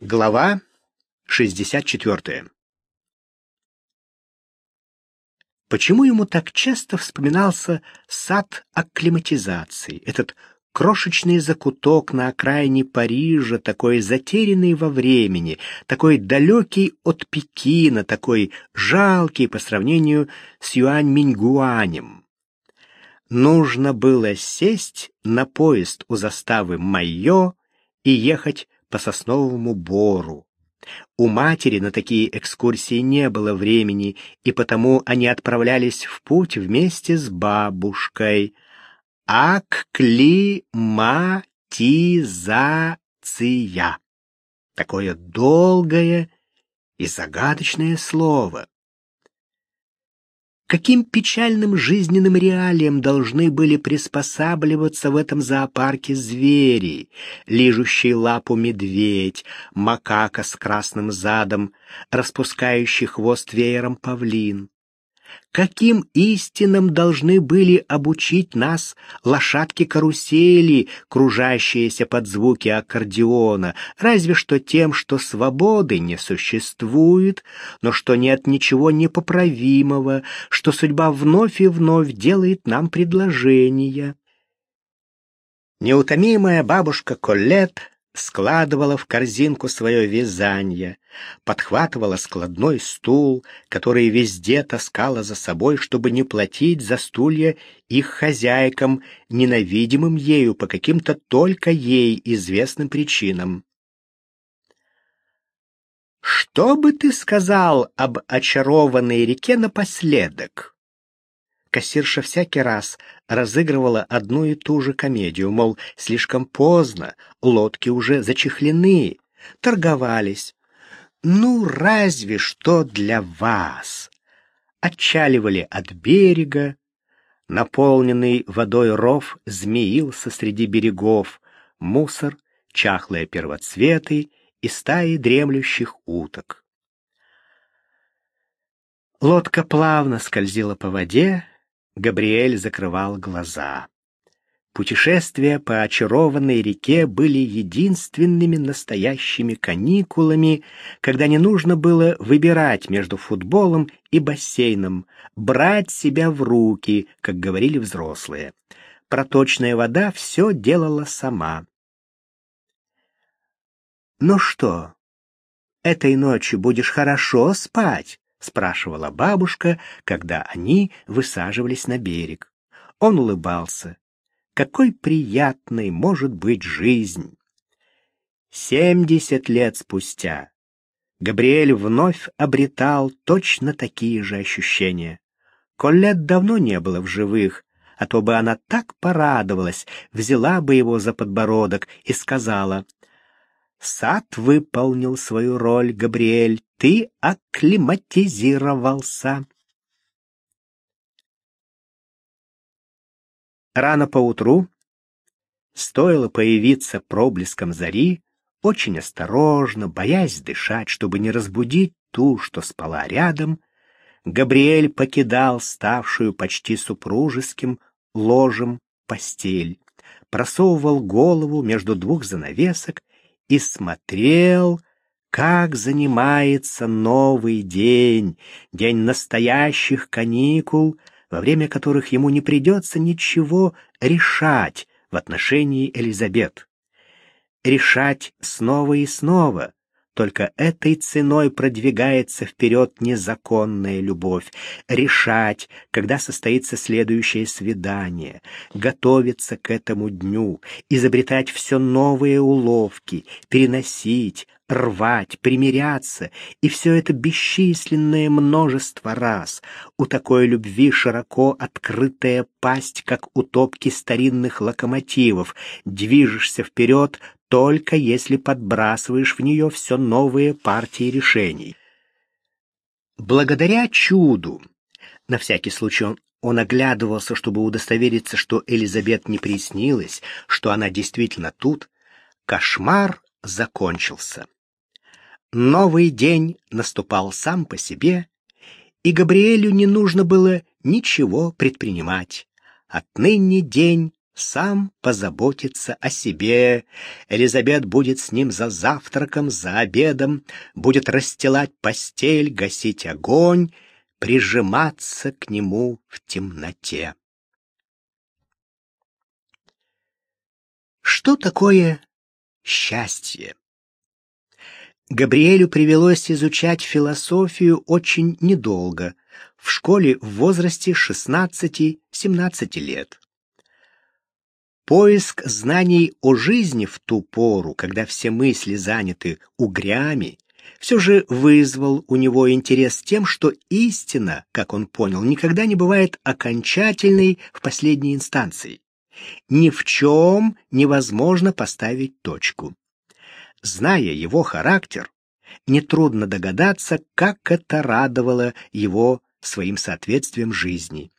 Глава 64 Почему ему так часто вспоминался сад акклиматизации, этот крошечный закуток на окраине Парижа, такой затерянный во времени, такой далекий от Пекина, такой жалкий по сравнению с Юань-Мингуанем? Нужно было сесть на поезд у заставы Майо и ехать по сосновому бору. У матери на такие экскурсии не было времени, и потому они отправлялись в путь вместе с бабушкой. Акклиматизация. Такое долгое и загадочное слово. Каким печальным жизненным реалиям должны были приспосабливаться в этом зоопарке звери, лижущий лапу медведь, макака с красным задом, распускающий хвост веером павлин каким истинам должны были обучить нас лошадки-карусели, кружащиеся под звуки аккордеона, разве что тем, что свободы не существует, но что нет ничего непоправимого, что судьба вновь и вновь делает нам предложения. Неутомимая бабушка Коллет складывала в корзинку свое вязание, подхватывала складной стул, который везде таскала за собой, чтобы не платить за стулья их хозяйкам, ненавидимым ею по каким-то только ей известным причинам. «Что бы ты сказал об очарованной реке напоследок?» Кассирша всякий раз разыгрывала одну и ту же комедию, мол, слишком поздно, лодки уже зачехлены, торговались. Ну, разве что для вас. Отчаливали от берега, наполненный водой ров змеился среди берегов, мусор, чахлые первоцветы и стаи дремлющих уток. Лодка плавно скользила по воде, Габриэль закрывал глаза. Путешествия по очарованной реке были единственными настоящими каникулами, когда не нужно было выбирать между футболом и бассейном, брать себя в руки, как говорили взрослые. Проточная вода все делала сама. «Ну что, этой ночью будешь хорошо спать?» Спрашивала бабушка, когда они высаживались на берег. Он улыбался. Какой приятной может быть жизнь! Семьдесят лет спустя Габриэль вновь обретал точно такие же ощущения. Коллет давно не было в живых, а то бы она так порадовалась, взяла бы его за подбородок и сказала, Сад выполнил свою роль, Габриэль, ты акклиматизировался. Рано поутру, стоило появиться проблеском зари, очень осторожно, боясь дышать, чтобы не разбудить ту, что спала рядом, Габриэль покидал ставшую почти супружеским ложем постель, просовывал голову между двух занавесок и смотрел, как занимается новый день, день настоящих каникул, во время которых ему не придется ничего решать в отношении Элизабет. Решать снова и снова, только этой ценой продвигается вперед незаконная любовь. Решать, когда состоится следующее свидание, готовиться к этому дню, изобретать все новые уловки, переносить, рвать, примиряться, и все это бесчисленное множество раз. У такой любви широко открытая пасть, как у топки старинных локомотивов. Движешься вперед, только если подбрасываешь в нее все новые партии решений. Благодаря чуду, на всякий случай он, оглядывался, чтобы удостовериться, что Элизабет не приснилась, что она действительно тут, кошмар закончился. Новый день наступал сам по себе, и Габриэлю не нужно было ничего предпринимать. Отныне день сам позаботится о себе. Элизабет будет с ним за завтраком, за обедом, будет расстилать постель, гасить огонь, прижиматься к нему в темноте. Что такое счастье? Габриэлю привелось изучать философию очень недолго, в школе в возрасте 16-17 лет. Поиск знаний о жизни в ту пору, когда все мысли заняты угрями, все же вызвал у него интерес тем, что истина, как он понял, никогда не бывает окончательной в последней инстанции. Ни в чем невозможно поставить точку. Зная его характер, нетрудно догадаться, как это радовало его своим соответствием жизни.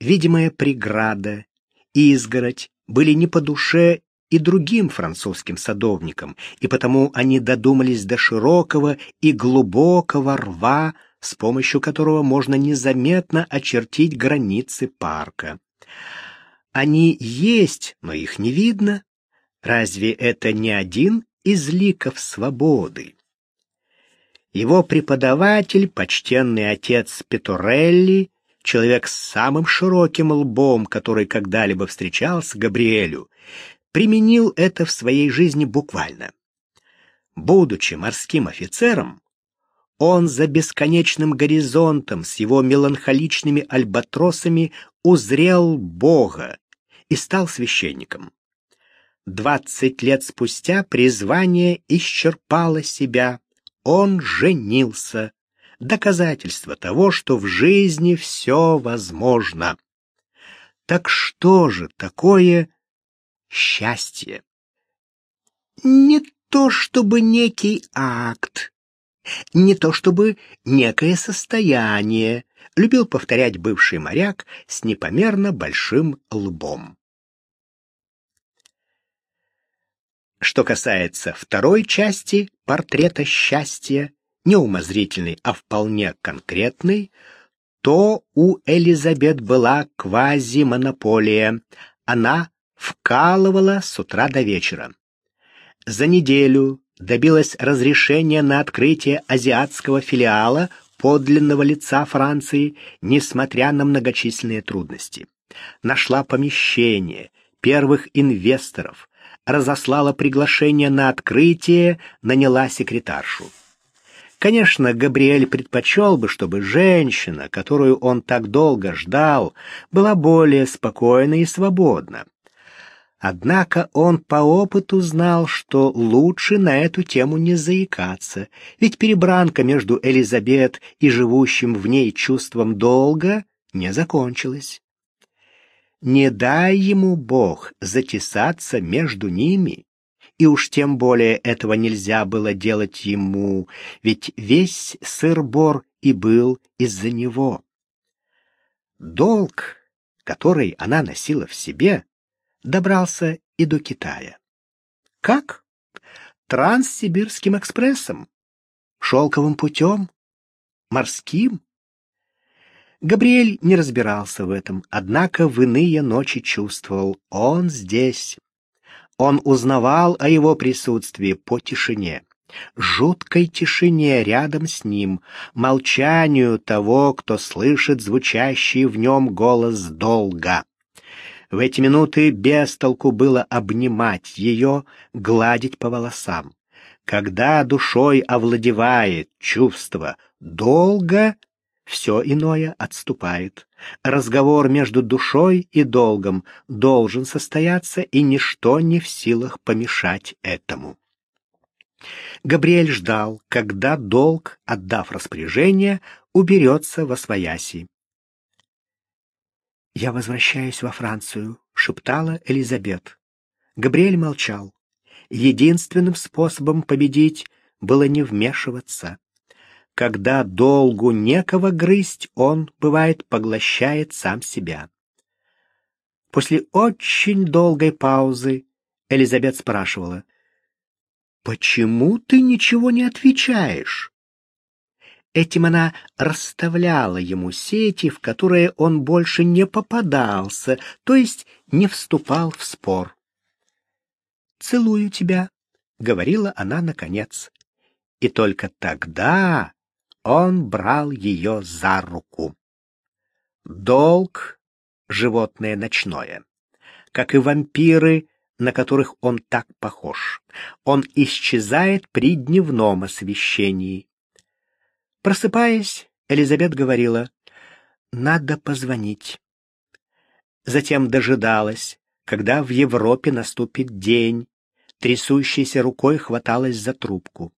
Видимая преграда, изгородь были не по душе и другим французским садовникам, и потому они додумались до широкого и глубокого рва, с помощью которого можно незаметно очертить границы парка. Они есть, но их не видно. Разве это не один из ликов свободы. Его преподаватель, почтенный отец Петорелли, человек с самым широким лбом, который когда-либо встречался Габриэлю, применил это в своей жизни буквально. Будучи морским офицером, он за бесконечным горизонтом с его меланхоличными альбатросами узрел Бога и стал священником. Двадцать лет спустя призвание исчерпало себя. Он женился. Доказательство того, что в жизни все возможно. Так что же такое счастье? Не то чтобы некий акт, не то чтобы некое состояние, любил повторять бывший моряк с непомерно большим лбом. Что касается второй части портрета счастья, не умозрительной, а вполне конкретной, то у Элизабет была квазимонополия. Она вкалывала с утра до вечера. За неделю добилась разрешения на открытие азиатского филиала подлинного лица Франции, несмотря на многочисленные трудности. Нашла помещение, первых инвесторов, разослала приглашение на открытие, наняла секретаршу. Конечно, Габриэль предпочел бы, чтобы женщина, которую он так долго ждал, была более спокойна и свободна. Однако он по опыту знал, что лучше на эту тему не заикаться, ведь перебранка между Элизабет и живущим в ней чувством долга не закончилась. Не дай ему Бог затесаться между ними, и уж тем более этого нельзя было делать ему, ведь весь сыр-бор и был из-за него. Долг, который она носила в себе, добрался и до Китая. Как? Транссибирским экспрессом, шелковым путем, морским, Габриэль не разбирался в этом, однако в иные ночи чувствовал, он здесь. Он узнавал о его присутствии по тишине, жуткой тишине рядом с ним, молчанию того, кто слышит звучащий в нем голос долга. В эти минуты без толку было обнимать ее, гладить по волосам. Когда душой овладевает чувство долга, все иное отступает. Разговор между душой и долгом должен состояться, и ничто не в силах помешать этому. Габриэль ждал, когда долг, отдав распоряжение, уберется во свояси. «Я возвращаюсь во Францию», — шептала Элизабет. Габриэль молчал. Единственным способом победить было не вмешиваться. Когда долгу некого грызть, он, бывает, поглощает сам себя. После очень долгой паузы Элизабет спрашивала, «Почему ты ничего не отвечаешь?» Этим она расставляла ему сети, в которые он больше не попадался, то есть не вступал в спор. «Целую тебя», — говорила она наконец. И только тогда он брал ее за руку. Долг — животное ночное. Как и вампиры, на которых он так похож. Он исчезает при дневном освещении. Просыпаясь, Элизабет говорила, «Надо позвонить». Затем дожидалась, когда в Европе наступит день, трясущейся рукой хваталась за трубку.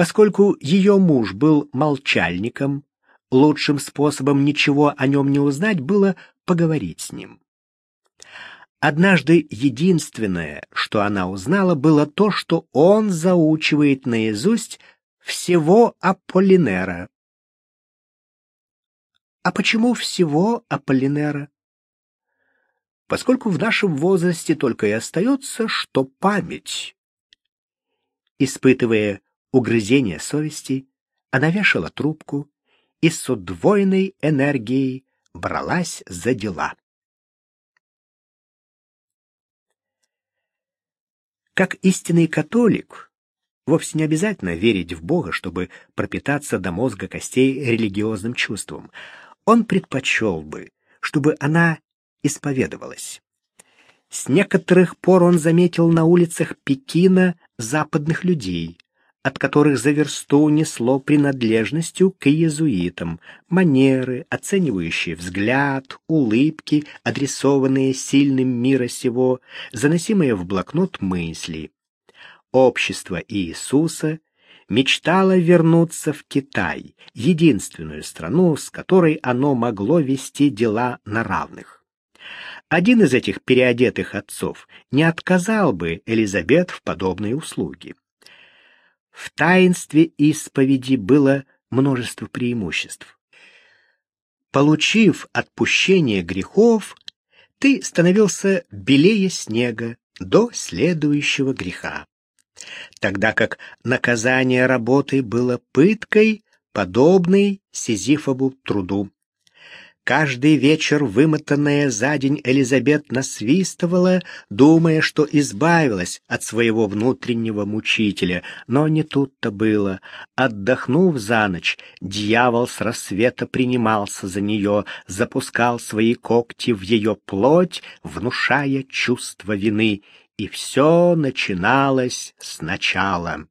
Поскольку ее муж был молчальником, лучшим способом ничего о нем не узнать было поговорить с ним. Однажды единственное, что она узнала, было то, что он заучивает наизусть всего Аполлинера. А почему всего Аполлинера? Поскольку в нашем возрасте только и остается, что память. Испытывая угрызение совести, она вешала трубку и с удвоенной энергией бралась за дела. Как истинный католик, вовсе не обязательно верить в Бога, чтобы пропитаться до мозга костей религиозным чувством. Он предпочел бы, чтобы она исповедовалась. С некоторых пор он заметил на улицах Пекина западных людей — от которых за версту несло принадлежностью к иезуитам, манеры, оценивающий взгляд, улыбки, адресованные сильным мира сего, заносимые в блокнот мысли. Общество Иисуса мечтало вернуться в Китай, единственную страну, с которой оно могло вести дела на равных. Один из этих переодетых отцов не отказал бы Элизабет в подобной услуге. В таинстве исповеди было множество преимуществ. Получив отпущение грехов, ты становился белее снега до следующего греха, тогда как наказание работы было пыткой, подобной Сизифову труду. Каждый вечер, вымотанная за день, Элизабет насвистывала, думая, что избавилась от своего внутреннего мучителя. Но не тут-то было. Отдохнув за ночь, дьявол с рассвета принимался за нее, запускал свои когти в ее плоть, внушая чувство вины. И все начиналось сначала.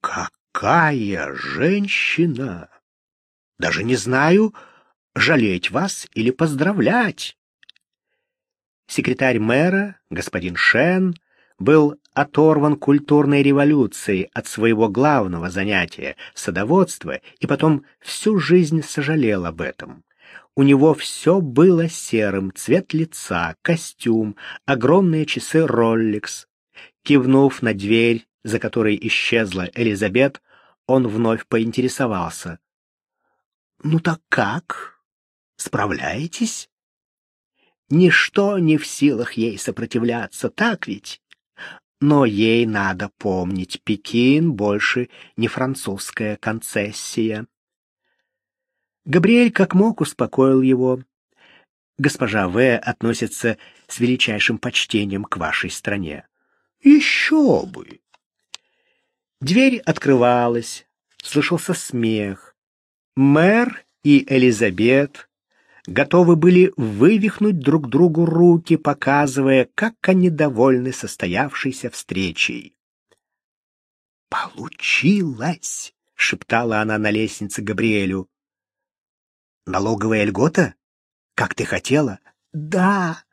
Как какая женщина! Даже не знаю, жалеть вас или поздравлять. Секретарь мэра, господин Шен, был оторван культурной революцией от своего главного занятия — садоводства, и потом всю жизнь сожалел об этом. У него все было серым, цвет лица, костюм, огромные часы Rolex. Кивнув на дверь, за которой исчезла Элизабет, он вновь поинтересовался. «Ну так как? Справляетесь?» Ничто не в силах ей сопротивляться, так ведь? Но ей надо помнить, Пекин больше не французская концессия. Габриэль как мог успокоил его. Госпожа В. относится с величайшим почтением к вашей стране. Еще бы! Дверь открывалась, слышался смех. Мэр и Элизабет готовы были вывихнуть друг другу руки, показывая, как они довольны состоявшейся встречей. «Получилось!» — шептала она на лестнице Габриэлю. «Налоговая льгота? Как ты хотела?» «Да!»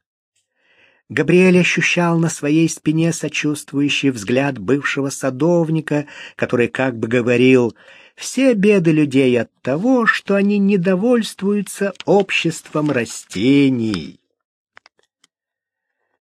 Габриэль ощущал на своей спине сочувствующий взгляд бывшего садовника, который как бы говорил «Все беды людей от того, что они недовольствуются обществом растений».